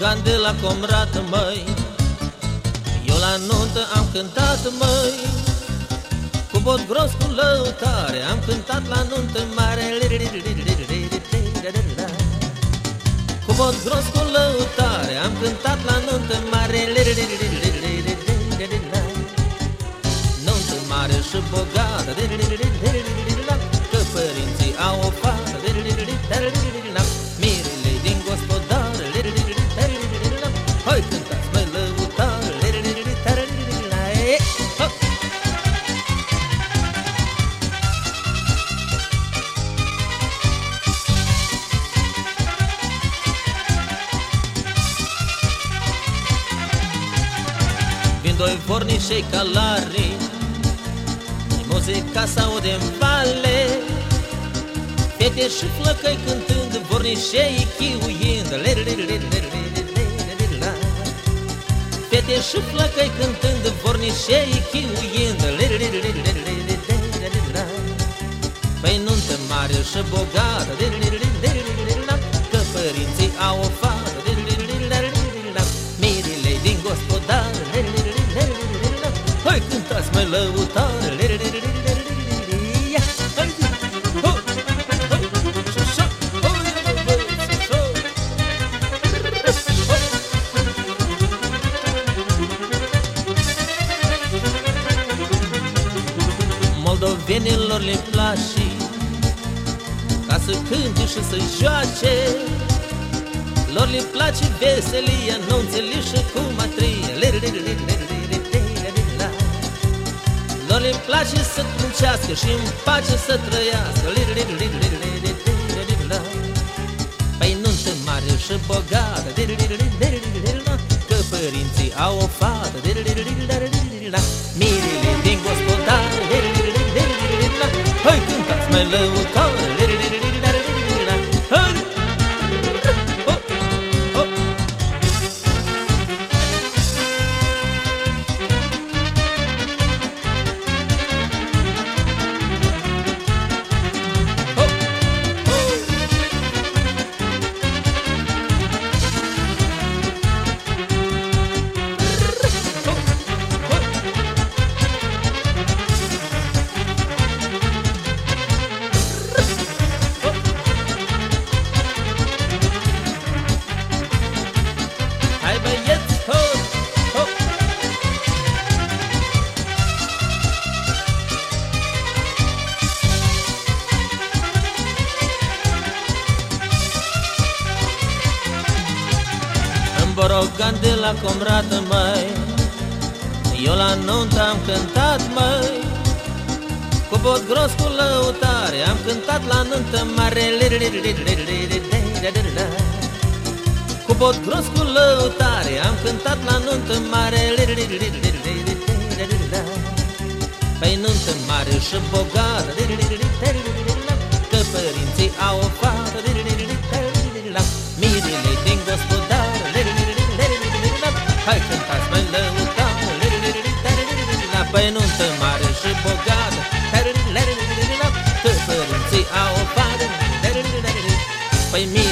Borogan de la Comrat, măi. Eu la nuntă am cântat, măi. Cu bot gros, cu lăutare Am cântat la nuntă mare. Cu bot gros, cu lăutare Am cântat la nuntă mare. Nuntă mare și bogată doi vornicei calari Și muzica s-aude în vale Fete și flăcăi cântând Vornicei chiuind le, le, le, le, le, le, le, Fete și flăcăi cântând Vornicei chiuind le, le, le, le, le, le, le, Păi nuntă mare și bogată șoșo. Moldovenilor le place Ca să cânte și să joace Lor le place veselia Nunțele și cu matrie Lor le place să trâncească Și în pace să trăiască Păi nuntă mare și bogată Că părinții au o fată Mirile din gospodar Hai cântați mai lăutare În Borogan de la Comrată, măi Eu la nuntă am cântat, măi Cu bot gros, cu lăutare Am cântat la nuntă mare Cu bot gros, cu lăutare Am cântat la nuntă mare Păi nuntă mare și bogată Că părinții au o fată en.